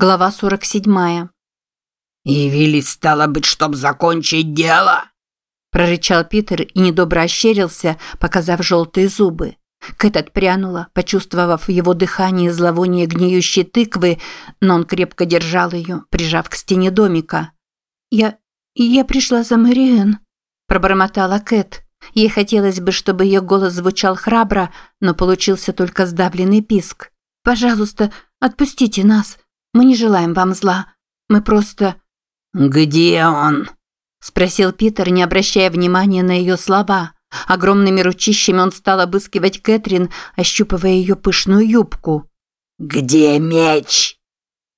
Глава 47. «Явились, стало быть, чтоб закончить дело?» Прорычал Питер и недобро ощерился, показав желтые зубы. Кэт отпрянула, почувствовав в его дыхании зловоние гниющей тыквы, но он крепко держал ее, прижав к стене домика. «Я... я пришла за Мэриэн», – пробормотала Кэт. Ей хотелось бы, чтобы ее голос звучал храбро, но получился только сдавленный писк. «Пожалуйста, отпустите нас. Мы не желаем вам зла. Мы просто...» «Где он?» – спросил Питер, не обращая внимания на ее слова. Огромными ручищами он стал обыскивать Кэтрин, ощупывая ее пышную юбку. «Где меч?»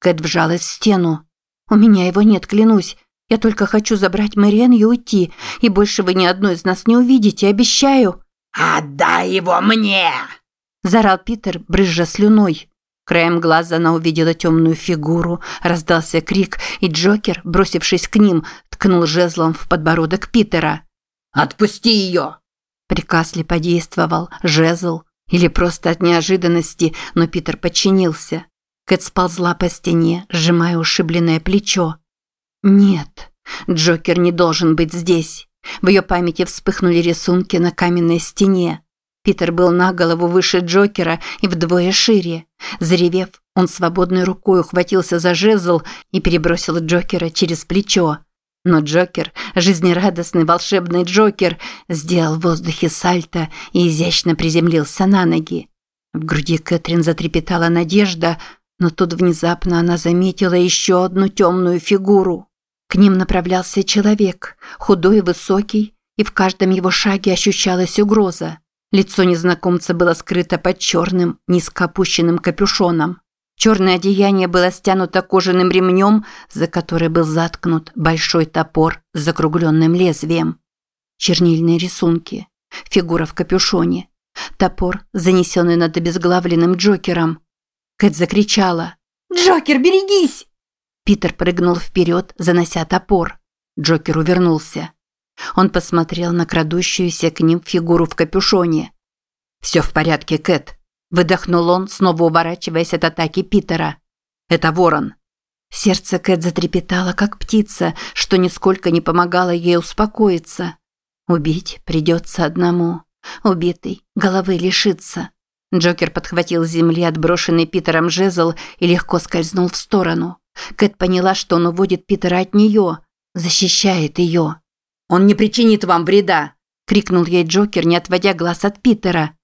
Кэт вжалась в стену. «У меня его нет, клянусь. Я только хочу забрать Мэриэн и уйти, и больше вы ни одной из нас не увидите, обещаю». «Отдай его мне!» – заорал Питер, брызжа слюной. Краем глаза она увидела темную фигуру, раздался крик, и Джокер, бросившись к ним, ткнул жезлом в подбородок Питера. «Отпусти ее!» Приказ ли подействовал, жезл, или просто от неожиданности, но Питер подчинился. Кэт сползла по стене, сжимая ушибленное плечо. «Нет, Джокер не должен быть здесь». В ее памяти вспыхнули рисунки на каменной стене. Питер был на голову выше Джокера и вдвое шире. Заревев, он свободной рукой ухватился за жезл и перебросил Джокера через плечо. Но Джокер, жизнерадостный волшебный Джокер, сделал в воздухе сальто и изящно приземлился на ноги. В груди Кэтрин затрепетала надежда, но тут внезапно она заметила еще одну темную фигуру. К ним направлялся человек, худой и высокий, и в каждом его шаге ощущалась угроза. Лицо незнакомца было скрыто под черным, низко опущенным капюшоном. Черное одеяние было стянуто кожаным ремнем, за который был заткнут большой топор с закругленным лезвием. Чернильные рисунки. Фигура в капюшоне. Топор, занесенный над обезглавленным Джокером. Кэт закричала. «Джокер, берегись!» Питер прыгнул вперед, занося топор. Джокер увернулся. Он посмотрел на крадущуюся к ним фигуру в капюшоне. «Все в порядке, Кэт», – выдохнул он, снова уворачиваясь от атаки Питера. «Это ворон». Сердце Кэт затрепетало, как птица, что нисколько не помогало ей успокоиться. Убить придется одному. Убитый головы лишится. Джокер подхватил с земли отброшенный Питером жезл и легко скользнул в сторону. Кэт поняла, что он уводит Питера от нее, защищает ее. Он не причинит вам вреда!» – крикнул ей Джокер, не отводя глаз от Питера.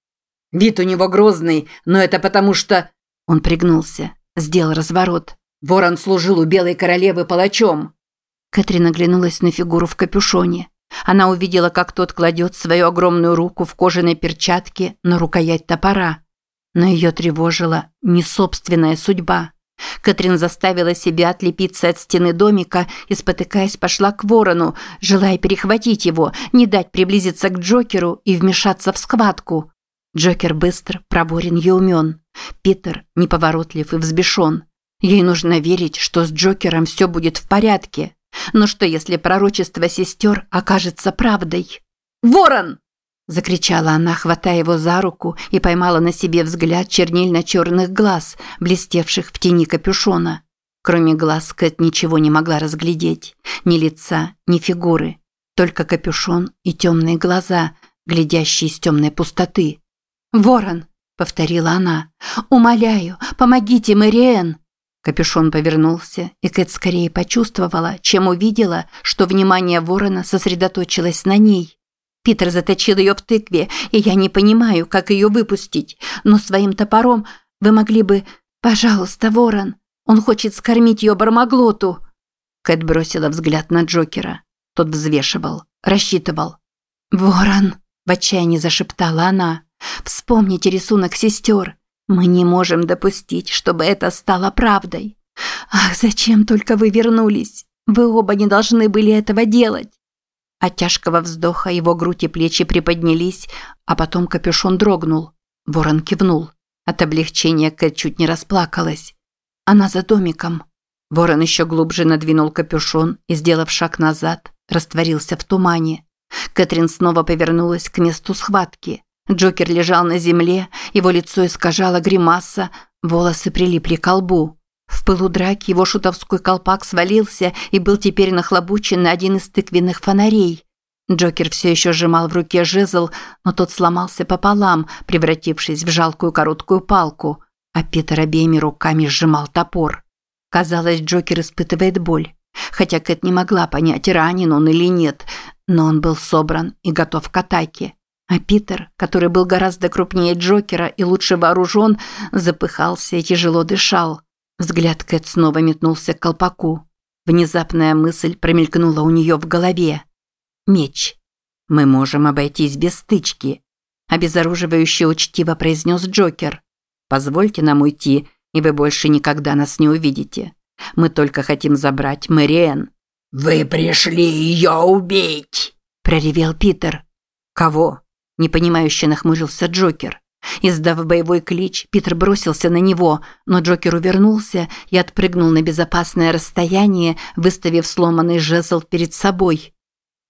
«Вид у него грозный, но это потому что...» Он пригнулся, сделал разворот. «Ворон служил у Белой Королевы палачом!» Кэтрин оглянулась на фигуру в капюшоне. Она увидела, как тот кладет свою огромную руку в кожаной перчатке на рукоять топора. Но ее тревожила не собственная судьба. Катрин заставила себя отлепиться от стены домика и, спотыкаясь, пошла к ворону, желая перехватить его, не дать приблизиться к Джокеру и вмешаться в схватку. Джокер быстр, проворен и умен. Питер неповоротлив и взбешен. Ей нужно верить, что с Джокером все будет в порядке. Но что, если пророчество сестер окажется правдой? «Ворон!» Закричала она, хватая его за руку и поймала на себе взгляд чернильно-черных глаз, блестевших в тени капюшона. Кроме глаз Кэт ничего не могла разглядеть. Ни лица, ни фигуры. Только капюшон и темные глаза, глядящие из темной пустоты. «Ворон!» – повторила она. «Умоляю, помогите, Мэриэн!» Капюшон повернулся, и Кэт скорее почувствовала, чем увидела, что внимание ворона сосредоточилось на ней. Питер заточил ее в тыкве, и я не понимаю, как ее выпустить. Но своим топором вы могли бы... Пожалуйста, ворон. Он хочет скормить ее бармаглоту. Кэт бросила взгляд на Джокера. Тот взвешивал, рассчитывал. «Ворон!» – в отчаянии зашептала она. «Вспомните рисунок сестер. Мы не можем допустить, чтобы это стало правдой. Ах, зачем только вы вернулись? Вы оба не должны были этого делать. От тяжкого вздоха его грудь и плечи приподнялись, а потом капюшон дрогнул. Ворон кивнул. От облегчения Кэт чуть не расплакалась. Она за домиком. Ворон еще глубже надвинул капюшон и, сделав шаг назад, растворился в тумане. Кэтрин снова повернулась к месту схватки. Джокер лежал на земле, его лицо искажало гримаса, волосы прилипли к лбу. В пылу драки его шутовской колпак свалился и был теперь нахлобучен на один из тыквенных фонарей. Джокер все еще сжимал в руке жезл, но тот сломался пополам, превратившись в жалкую короткую палку, а Питер обеими руками сжимал топор. Казалось, Джокер испытывает боль. Хотя Кэт не могла понять, ранен он или нет, но он был собран и готов к атаке. А Питер, который был гораздо крупнее Джокера и лучше вооружен, запыхался и тяжело дышал. Взгляд Кэт снова метнулся к колпаку. Внезапная мысль промелькнула у нее в голове. Меч. Мы можем обойтись без стычки. Обезоруживающе учтиво произнес Джокер. Позвольте нам уйти, и вы больше никогда нас не увидите. Мы только хотим забрать Мэриэн. «Вы пришли ее убить!» – проревел Питер. «Кого?» – непонимающе нахмурился Джокер. Издав боевой клич, Питер бросился на него, но Джокер увернулся и отпрыгнул на безопасное расстояние, выставив сломанный жезл перед собой.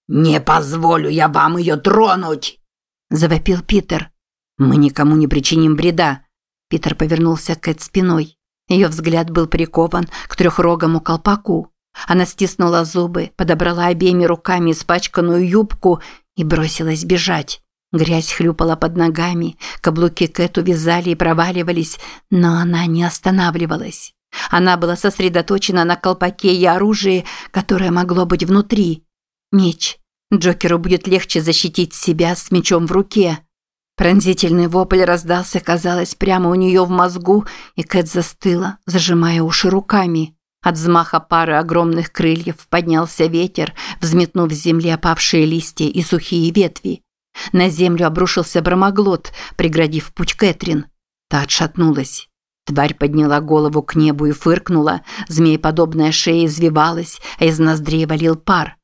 «Не позволю я вам ее тронуть!» – завопил Питер. «Мы никому не причиним вреда!» Питер повернулся к Кэт спиной. Ее взгляд был прикован к трехрогому колпаку. Она стиснула зубы, подобрала обеими руками испачканную юбку и бросилась бежать. Грязь хлюпала под ногами, каблуки Кэт увязали и проваливались, но она не останавливалась. Она была сосредоточена на колпаке и оружии, которое могло быть внутри. Меч. Джокеру будет легче защитить себя с мечом в руке. Пронзительный вопль раздался, казалось, прямо у нее в мозгу, и Кэт застыла, зажимая уши руками. От взмаха пары огромных крыльев поднялся ветер, взметнув с земли опавшие листья и сухие ветви. На землю обрушился бромоглот, преградив путь Кэтрин. Та отшатнулась. Тварь подняла голову к небу и фыркнула, змееподобная шея извивалась, а из ноздрей валил пар.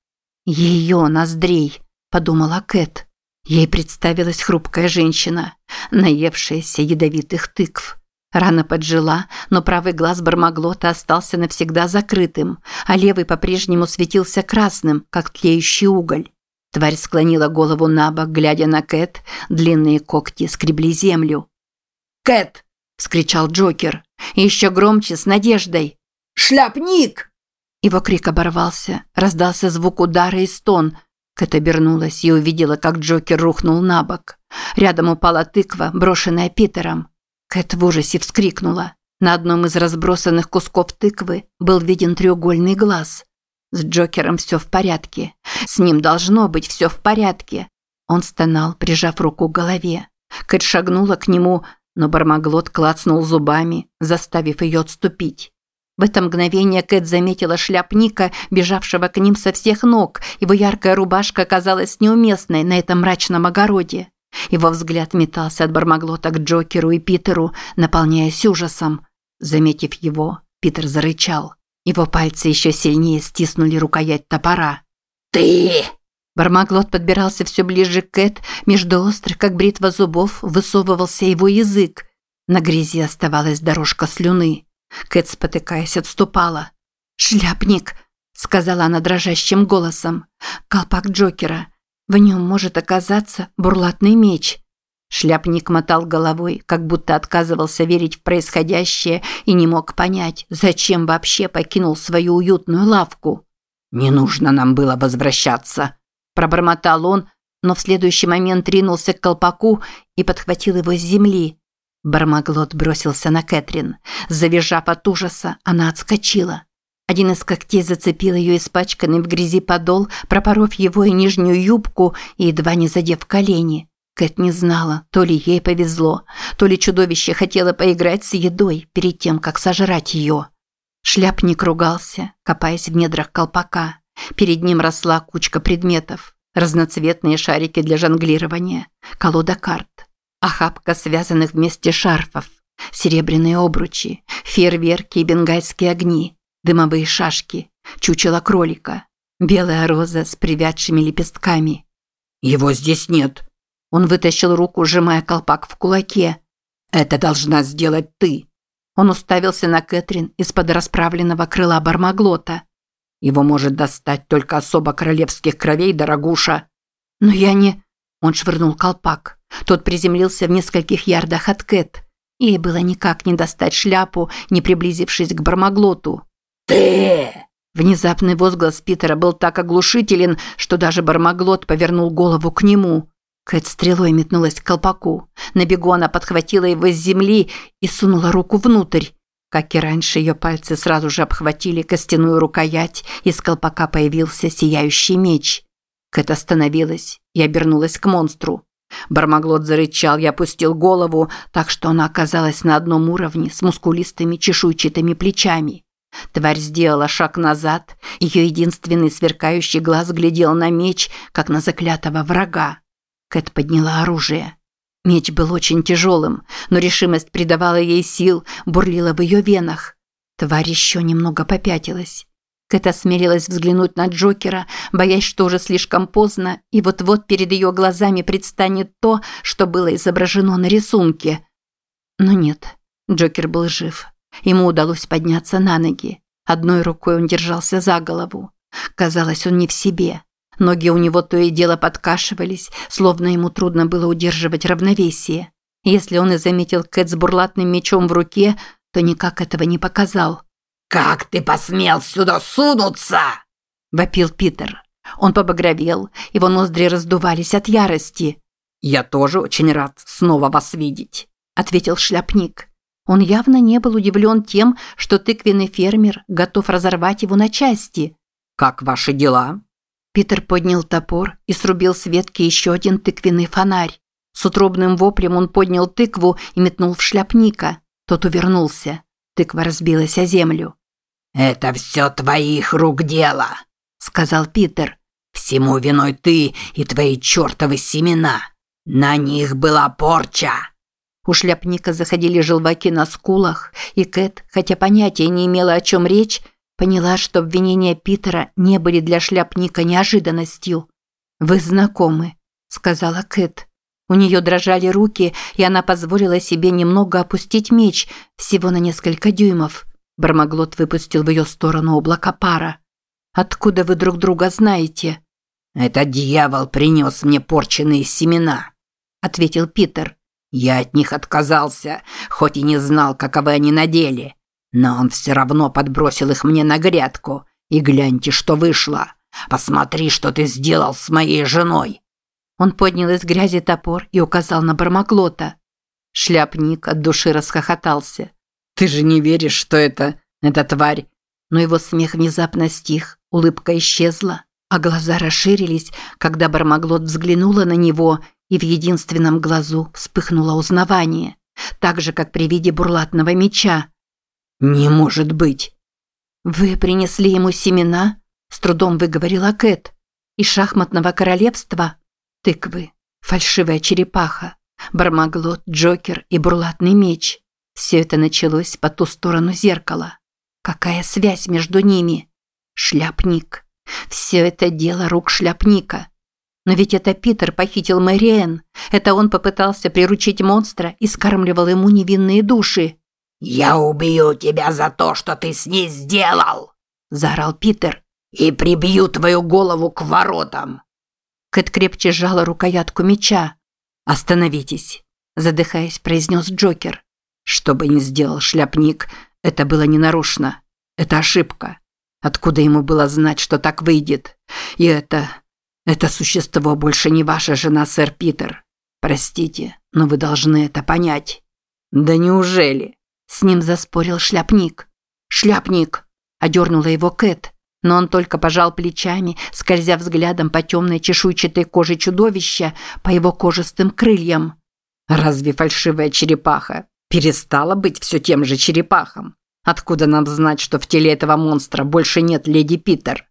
«Ее ноздрей», – подумала Кэт. Ей представилась хрупкая женщина, наевшаяся ядовитых тыкв. Рана поджила, но правый глаз Бармаглота остался навсегда закрытым, а левый по-прежнему светился красным, как тлеющий уголь. Тварь склонила голову на бок, глядя на Кэт, длинные когти скребли землю. «Кэт!» – вскричал Джокер. Еще громче, с надеждой. «Шляпник!» Его крик оборвался, раздался звук удара и стон. Кэт обернулась и увидела, как Джокер рухнул на бок. Рядом упала тыква, брошенная Питером. Кэт в ужасе вскрикнула. На одном из разбросанных кусков тыквы был виден треугольный глаз. С Джокером все в порядке. С ним должно быть все в порядке. Он стонал, прижав руку к голове. Кэт шагнула к нему, но Бармаглот клацнул зубами, заставив ее отступить. В это мгновение Кэт заметила шляпника, бежавшего к ним со всех ног. Его яркая рубашка оказалась неуместной на этом мрачном огороде. Его взгляд метался от Бармаглота к Джокеру и Питеру, наполняясь ужасом. Заметив его, Питер зарычал. Его пальцы еще сильнее стиснули рукоять топора. «Ты!» Бармаглот подбирался все ближе к Кэт, между острых, как бритва зубов, высовывался его язык. На грязи оставалась дорожка слюны. Кэт, спотыкаясь, отступала. «Шляпник!» – сказала она дрожащим голосом. «Колпак Джокера. В нем может оказаться бурлатный меч». Шляпник мотал головой, как будто отказывался верить в происходящее и не мог понять, зачем вообще покинул свою уютную лавку. «Не нужно нам было возвращаться», – пробормотал он, но в следующий момент ринулся к колпаку и подхватил его с земли. Бармаглот бросился на Кэтрин. Завизжав от ужаса, она отскочила. Один из когтей зацепил ее испачканный в грязи подол, пропоров его и нижнюю юбку и едва не задев колени. Кэт не знала, то ли ей повезло, то ли чудовище хотело поиграть с едой перед тем, как сожрать ее. Шляпник ругался, копаясь в недрах колпака. Перед ним росла кучка предметов. Разноцветные шарики для жонглирования, колода карт, охапка связанных вместе шарфов, серебряные обручи, фейерверки и бенгальские огни, дымовые шашки, чучело кролика, белая роза с привядшими лепестками. «Его здесь нет», он вытащил руку, сжимая колпак в кулаке. «Это должна сделать ты!» Он уставился на Кэтрин из-под расправленного крыла Бармаглота. «Его может достать только особо королевских кровей, дорогуша!» «Но я не...» Он швырнул колпак. Тот приземлился в нескольких ярдах от Кэт. Ей было никак не достать шляпу, не приблизившись к Бармаглоту. «Ты!» Внезапный возглас Питера был так оглушителен, что даже Бармаглот повернул голову к нему. Кэт стрелой метнулась к колпаку. На бегу она подхватила его с земли и сунула руку внутрь. Как и раньше, ее пальцы сразу же обхватили костяную рукоять, из колпака появился сияющий меч. Кэт остановилась и обернулась к монстру. Бармаглот зарычал и опустил голову, так что она оказалась на одном уровне с мускулистыми чешуйчатыми плечами. Тварь сделала шаг назад, ее единственный сверкающий глаз глядел на меч, как на заклятого врага. Кэт подняла оружие. Меч был очень тяжелым, но решимость придавала ей сил, бурлила в ее венах. Тварь еще немного попятилась. Кэт осмелилась взглянуть на Джокера, боясь, что уже слишком поздно, и вот-вот перед ее глазами предстанет то, что было изображено на рисунке. Но нет, Джокер был жив. Ему удалось подняться на ноги. Одной рукой он держался за голову. Казалось, он не в себе. Ноги у него то и дело подкашивались, словно ему трудно было удерживать равновесие. Если он и заметил Кэт с бурлатным мечом в руке, то никак этого не показал. «Как ты посмел сюда сунуться?» – вопил Питер. Он побагровел, его ноздри раздувались от ярости. «Я тоже очень рад снова вас видеть», – ответил шляпник. Он явно не был удивлен тем, что тыквенный фермер готов разорвать его на части. «Как ваши дела?» Питер поднял топор и срубил с ветки еще один тыквенный фонарь. С утробным воплем он поднял тыкву и метнул в шляпника. Тот увернулся. Тыква разбилась о землю. «Это все твоих рук дело», – сказал Питер. «Всему виной ты и твои чертовы семена. На них была порча». У шляпника заходили желваки на скулах, и Кэт, хотя понятия не имела, о чем речь, поняла, что обвинения Питера не были для шляпника неожиданностью. «Вы знакомы», – сказала Кэт. У нее дрожали руки, и она позволила себе немного опустить меч, всего на несколько дюймов. Бармаглот выпустил в ее сторону облако пара. «Откуда вы друг друга знаете?» «Это дьявол принес мне порченные семена», – ответил Питер. Я от них отказался, хоть и не знал, каковы они на деле. Но он все равно подбросил их мне на грядку. И гляньте, что вышло. Посмотри, что ты сделал с моей женой. Он поднял из грязи топор и указал на Бармаклота. Шляпник от души расхохотался. «Ты же не веришь, что это... эта тварь...» Но его смех внезапно стих, улыбка исчезла, а глаза расширились, когда Бармаглот взглянула на него и в единственном глазу вспыхнуло узнавание, так же, как при виде бурлатного меча. «Не может быть!» «Вы принесли ему семена?» – с трудом выговорила Кэт. «И шахматного королевства? Тыквы, фальшивая черепаха, бармаглот, джокер и бурлатный меч. Все это началось по ту сторону зеркала. Какая связь между ними? Шляпник. Все это дело рук шляпника. Но ведь это Питер похитил Мэриэн. Это он попытался приручить монстра и скармливал ему невинные души. «Я убью тебя за то, что ты с ней сделал!» – заорал Питер. «И прибью твою голову к воротам!» Кэт крепче сжала рукоятку меча. «Остановитесь!» – задыхаясь, произнес Джокер. «Что бы ни сделал шляпник, это было ненарочно. Это ошибка. Откуда ему было знать, что так выйдет? И это... Это существо больше не ваша жена, сэр Питер. Простите, но вы должны это понять. Да неужели? С ним заспорил шляпник. Шляпник! Одернула его Кэт, но он только пожал плечами, скользя взглядом по темной чешуйчатой коже чудовища, по его кожистым крыльям. Разве фальшивая черепаха перестала быть все тем же черепахом? Откуда нам знать, что в теле этого монстра больше нет леди Питер?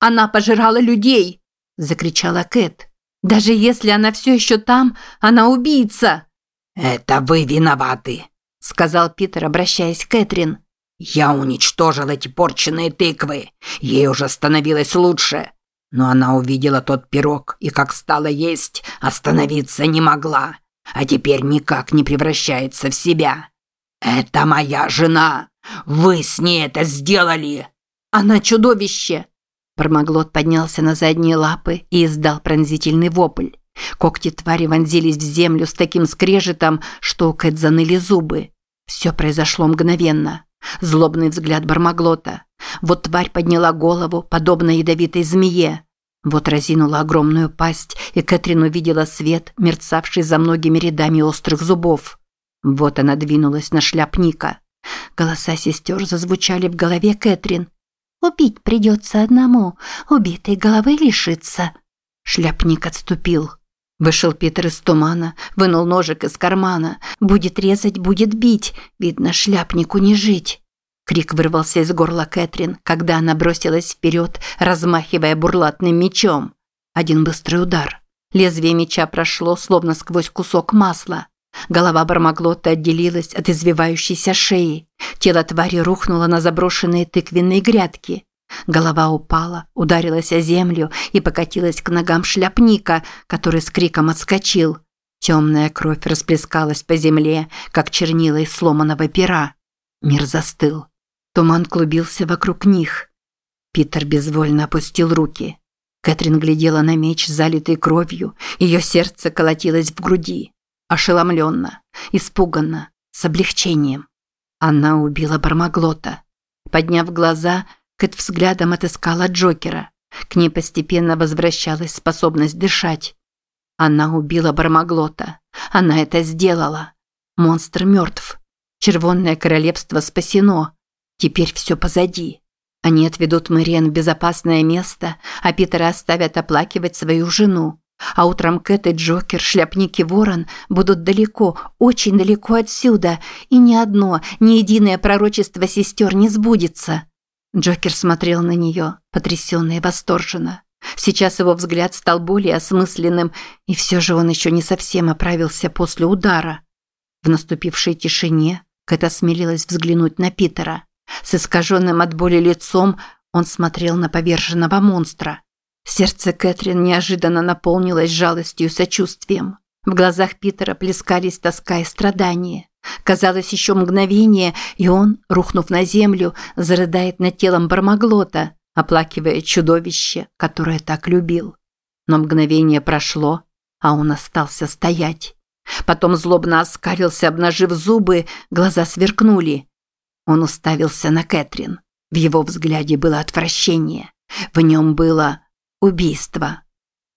Она пожирала людей, – закричала Кэт. «Даже если она все еще там, она убийца!» «Это вы виноваты», – сказал Питер, обращаясь к Кэтрин. «Я уничтожил эти порченные тыквы. Ей уже становилось лучше. Но она увидела тот пирог и, как стала есть, остановиться не могла. А теперь никак не превращается в себя. Это моя жена. Вы с ней это сделали!» «Она чудовище!» Бармаглот поднялся на задние лапы и издал пронзительный вопль. Когти твари вонзились в землю с таким скрежетом, что у Кэт заныли зубы. Все произошло мгновенно. Злобный взгляд Бармаглота. Вот тварь подняла голову, подобно ядовитой змее. Вот разинула огромную пасть, и Кэтрин увидела свет, мерцавший за многими рядами острых зубов. Вот она двинулась на шляпника. Голоса сестер зазвучали в голове Кэтрин. «Убить придется одному, убитой головы лишиться». Шляпник отступил. Вышел Питер из тумана, вынул ножик из кармана. Будет резать, будет бить. Видно, шляпнику не жить. Крик вырвался из горла Кэтрин, когда она бросилась вперед, размахивая бурлатным мечом. Один быстрый удар. Лезвие меча прошло, словно сквозь кусок масла. Голова Бармаглота отделилась от извивающейся шеи. Тело твари рухнуло на заброшенные тыквенные грядки. Голова упала, ударилась о землю и покатилась к ногам шляпника, который с криком отскочил. Темная кровь расплескалась по земле, как чернила из сломанного пера. Мир застыл. Туман клубился вокруг них. Питер безвольно опустил руки. Кэтрин глядела на меч, залитый кровью. Ее сердце колотилось в груди. Ошеломленно, испуганно, с облегчением. Она убила Бармаглота. Подняв глаза, Кэт взглядом отыскала Джокера. К ней постепенно возвращалась способность дышать. Она убила Бармаглота. Она это сделала. Монстр мертв. Червонное королевство спасено. Теперь все позади. Они отведут Мэриэн в безопасное место, а Питера оставят оплакивать свою жену. А утром Кэт и Джокер, шляпники Ворон будут далеко, очень далеко отсюда, и ни одно, ни единое пророчество сестер не сбудется. Джокер смотрел на нее, потрясенно и восторженно. Сейчас его взгляд стал более осмысленным, и все же он еще не совсем оправился после удара. В наступившей тишине Кэт осмелилась взглянуть на Питера. С искаженным от боли лицом он смотрел на поверженного монстра. Сердце Кэтрин неожиданно наполнилось жалостью и сочувствием. В глазах Питера плескались тоска и страдания. Казалось, еще мгновение, и он, рухнув на землю, зарыдает над телом Бармаглота, оплакивая чудовище, которое так любил. Но мгновение прошло, а он остался стоять. Потом злобно оскалился, обнажив зубы, глаза сверкнули. Он уставился на Кэтрин. В его взгляде было отвращение. В нем было убийство.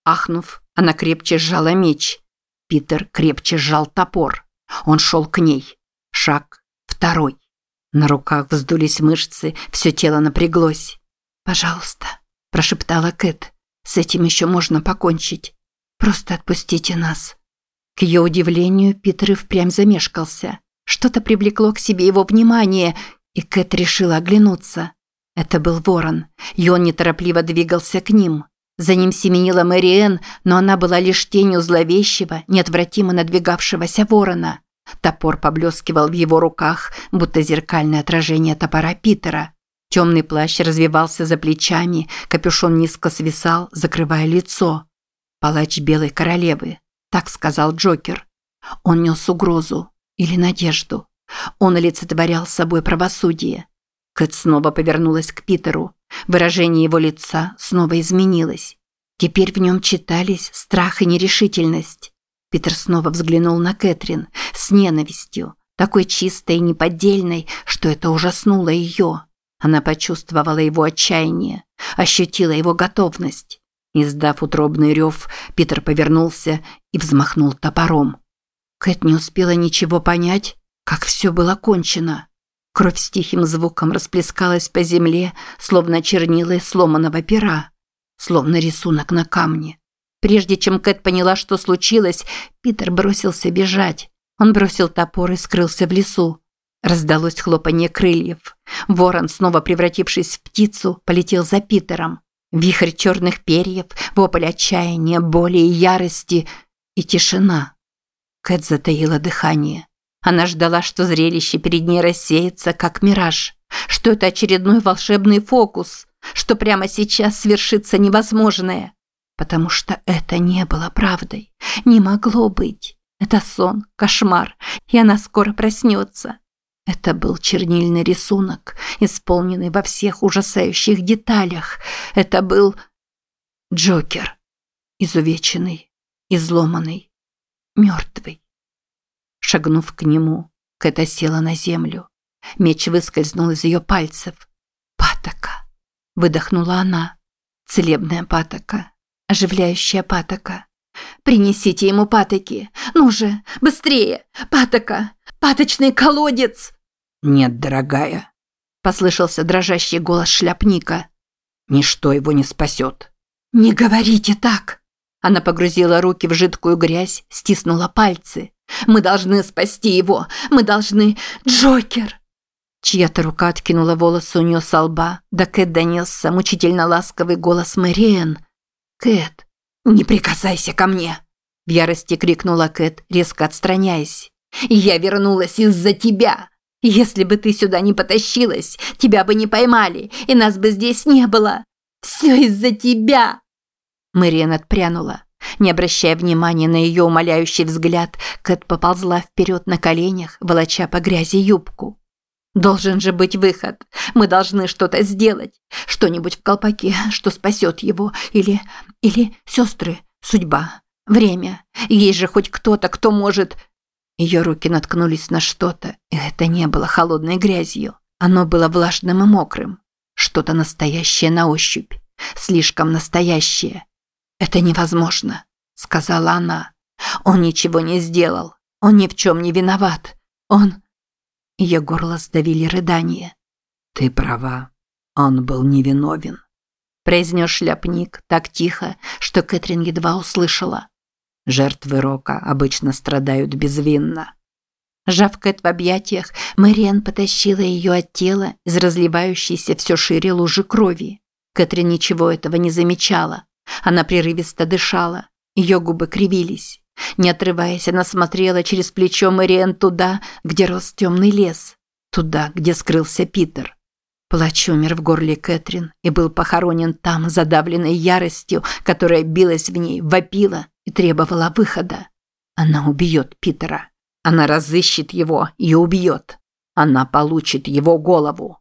Ахнув, она крепче сжала меч. Питер крепче сжал топор. Он шел к ней. Шаг. Второй. На руках вздулись мышцы, все тело напряглось. «Пожалуйста», – прошептала Кэт. «С этим еще можно покончить. Просто отпустите нас». К ее удивлению, Питер и впрямь замешкался. Что-то привлекло к себе его внимание, и Кэт решила оглянуться. Это был ворон, и он неторопливо двигался к ним. За ним семенила Мэриэн, но она была лишь тенью зловещего, неотвратимо надвигавшегося ворона. Топор поблескивал в его руках, будто зеркальное отражение топора Питера. Темный плащ развивался за плечами, капюшон низко свисал, закрывая лицо. «Палач Белой Королевы», – так сказал Джокер. Он нес угрозу или надежду. Он олицетворял собой правосудие. Кэт снова повернулась к Питеру. Выражение его лица снова изменилось. Теперь в нем читались страх и нерешительность. Питер снова взглянул на Кэтрин с ненавистью, такой чистой и неподдельной, что это ужаснуло ее. Она почувствовала его отчаяние, ощутила его готовность. Издав утробный рев, Питер повернулся и взмахнул топором. Кэт не успела ничего понять, как все было кончено. Кровь с тихим звуком расплескалась по земле, словно чернила из сломанного пера, словно рисунок на камне. Прежде чем Кэт поняла, что случилось, Питер бросился бежать. Он бросил топор и скрылся в лесу. Раздалось хлопанье крыльев. Ворон, снова превратившись в птицу, полетел за Питером. Вихрь черных перьев, вопль отчаяния, боли и ярости и тишина. Кэт затаила дыхание. Она ждала, что зрелище перед ней рассеется, как мираж, что это очередной волшебный фокус, что прямо сейчас свершится невозможное. Потому что это не было правдой, не могло быть. Это сон, кошмар, и она скоро проснется. Это был чернильный рисунок, исполненный во всех ужасающих деталях. Это был Джокер, изувеченный, изломанный, мертвый. Шагнув к нему, Кэта села на землю. Меч выскользнул из ее пальцев. «Патока!» – выдохнула она. «Целебная патока, оживляющая патока. Принесите ему патоки! Ну же, быстрее! Патока! Паточный колодец!» «Нет, дорогая», – послышался дрожащий голос шляпника. «Ничто его не спасет». «Не говорите так!» Она погрузила руки в жидкую грязь, стиснула пальцы. «Мы должны спасти его! Мы должны... Джокер!» Чья-то рука откинула волосы у нее со лба, да Кэт донесся мучительно ласковый голос Мэриэн. «Кэт, не прикасайся ко мне!» В ярости крикнула Кэт, резко отстраняясь. «Я вернулась из-за тебя! Если бы ты сюда не потащилась, тебя бы не поймали, и нас бы здесь не было! Все из-за тебя!» Мэриэн отпрянула. Не обращая внимания на ее умоляющий взгляд, Кэт поползла вперед на коленях, волоча по грязи юбку. Должен же быть выход. Мы должны что-то сделать. Что-нибудь в колпаке, что спасет его. Или... или сестры. Судьба. Время. Есть же хоть кто-то, кто может... Ее руки наткнулись на что-то, и это не было холодной грязью. Оно было влажным и мокрым. Что-то настоящее на ощупь. Слишком настоящее. «Это невозможно», — сказала она. «Он ничего не сделал. Он ни в чем не виноват. Он...» Ее горло сдавили рыдания. «Ты права. Он был невиновен», – произнес шляпник так тихо, что Кэтрин едва услышала. Жертвы рока обычно страдают безвинно. Сжав Кэт в объятиях, Мэриан потащила ее от тела из разливающейся все шире лужи крови. Кэтрин ничего этого не замечала. Она прерывисто дышала. Ее губы кривились. Не отрываясь, она смотрела через плечо Мэриэн туда, где рос темный лес, туда, где скрылся Питер. Плач умер в горле Кэтрин и был похоронен там, задавленной яростью, которая билась в ней, вопила и требовала выхода. Она убьет Питера. Она разыщет его и убьет. Она получит его голову.